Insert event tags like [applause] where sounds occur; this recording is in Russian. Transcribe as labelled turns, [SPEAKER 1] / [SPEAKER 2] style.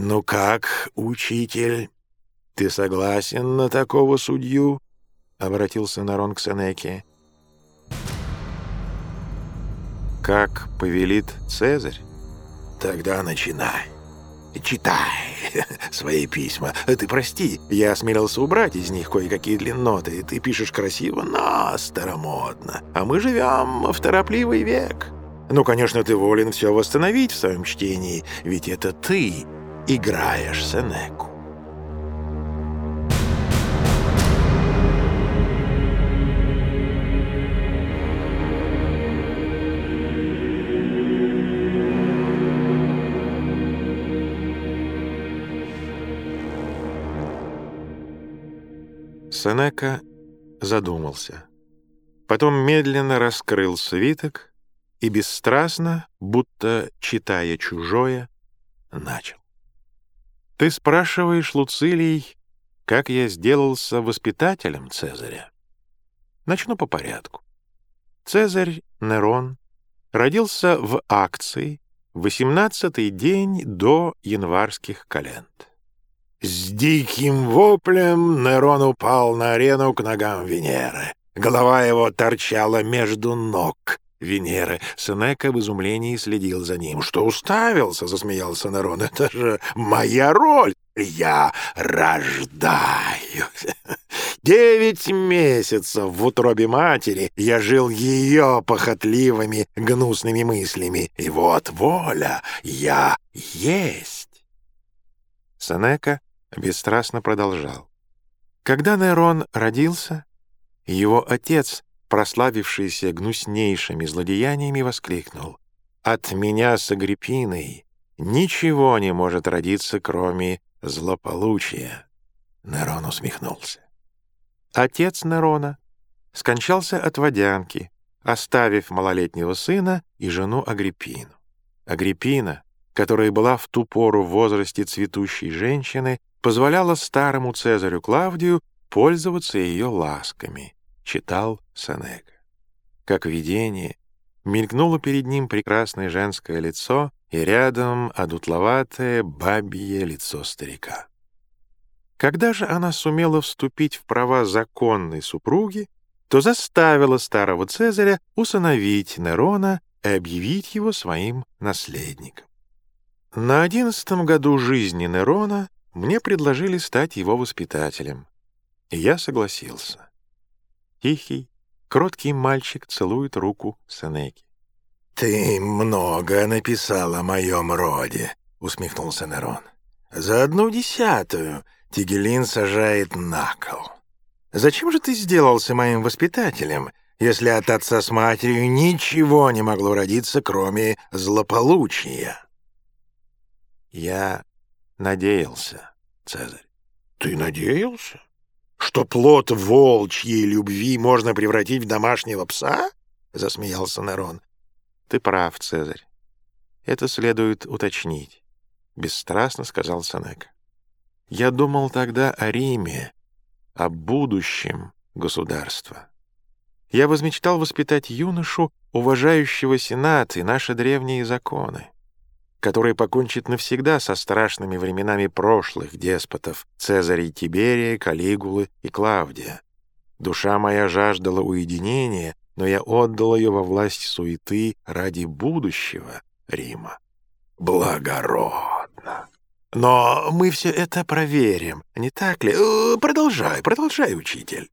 [SPEAKER 1] «Ну как, учитель, ты согласен на такого судью?» — обратился Нарон к Сенеке. «Как повелит Цезарь?» «Тогда начинай. Читай [laughs] свои письма. Ты прости, я осмелился убрать из них кое-какие длинноты. Ты пишешь красиво, но старомодно. А мы живем в торопливый век. Ну, конечно, ты волен все восстановить в своем чтении, ведь это ты играешь Сенеку.
[SPEAKER 2] Сенека задумался. Потом медленно раскрыл свиток и бесстрастно, будто читая чужое, начал. «Ты спрашиваешь, Луцилий, как я сделался воспитателем Цезаря? Начну по порядку. Цезарь Нерон родился в акции восемнадцатый день до январских календ.
[SPEAKER 1] С диким воплем Нерон упал на арену к ногам Венеры. Голова его торчала между ног Венеры. Сенека в изумлении следил за ним. «Что уставился?» — засмеялся Нерон. «Это же моя роль! Я рождаю!» [laughs] Девять месяцев в утробе матери я жил ее похотливыми, гнусными мыслями. И вот воля, я есть.
[SPEAKER 2] Сенека бесстрастно продолжал. Когда Нерон родился, его отец, прославившийся гнуснейшими злодеяниями, воскликнул «От меня с Агриппиной ничего не может родиться, кроме злополучия». Нерон усмехнулся. Отец Нерона скончался от водянки, оставив малолетнего сына и жену Агриппину. Агриппина, которая была в ту пору в возрасте цветущей женщины, позволяла старому Цезарю Клавдию пользоваться ее ласками, читал Сенека. Как видение, мелькнуло перед ним прекрасное женское лицо и рядом одутловатое бабье лицо старика. Когда же она сумела вступить в права законной супруги, то заставила старого Цезаря усыновить Нерона и объявить его своим наследником. На одиннадцатом году жизни Нерона мне предложили стать его воспитателем, и я согласился. Тихий, кроткий мальчик целует руку Сенеки.
[SPEAKER 1] «Ты много написал о моем роде», — усмехнулся Нерон. «За одну десятую Тигелин сажает на кол. Зачем же ты сделался моим воспитателем, если от отца с матерью ничего не могло родиться, кроме злополучия?»
[SPEAKER 2] Я надеялся, Цезарь.
[SPEAKER 1] Ты надеялся? Что плод волчьей любви можно превратить в домашнего пса? Засмеялся Нерон.
[SPEAKER 2] Ты прав, Цезарь. Это следует уточнить, бесстрастно сказал Сенека. Я думал тогда о Риме, о будущем государства. Я возмечтал воспитать юношу, уважающего Сенат и наши древние законы который покончит навсегда со страшными временами прошлых деспотов Цезарей Тиберия, Калигулы и Клавдия. Душа моя жаждала уединения, но я отдал ее во власть суеты ради будущего Рима.
[SPEAKER 1] Благородно! Но мы все это проверим, не так ли? Э, продолжай, продолжай, учитель.